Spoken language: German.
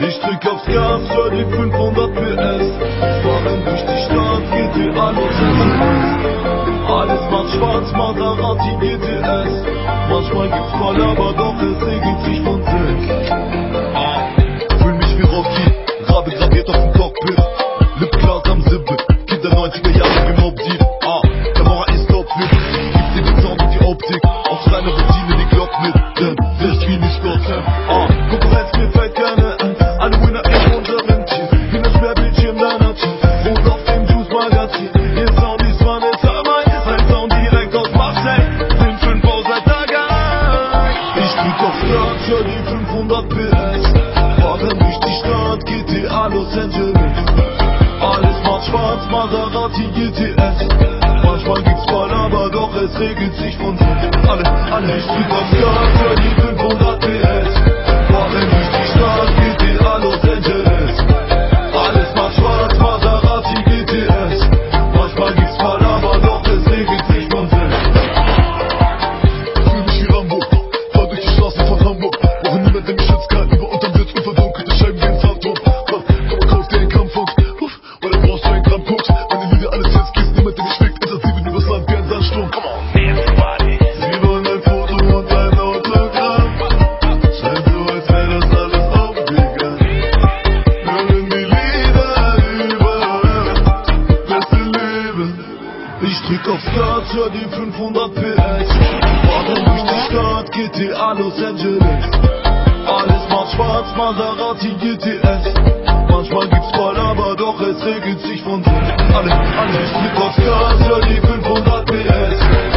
Ich drück aufs Gas, hör die 500 PS. Fahren durch die Stadt, geht GTA los, SMS. Alles macht schwarz, Maserati, GTS. Manchmal gibt's Palaver, doch es regelt sich von selbst. Ah. Fühl mich wie Rocky, Rabe graviert auf dem Cockpit. Lipglas am Sippe, Kinder 90er Jahre wie Mob Deep. Ah, der Mauer ist topfit, gibt dir den Sound und die Optik. Auf seine Routine die Glock mit, denn wirst wie nicht. Hör die 500 PS. Fahren durch die Stadt, GTA Los Angeles. Alles macht Spaß, Maserati GTS. Manchmal gibt's Fall, aber doch es regelt sich von selbst. Alle, alle, ich drück auf Start, hör die 500 PS. Drück auf Start, hör die 500 PS. Fahren durch die Stadt, GTA Los Angeles. Alles macht Spaß, Maserati GTS. Manchmal gibt's Fall, aber doch es regelt sich von selbst. Alle, alle, drück auf Start, hör die 500 PS.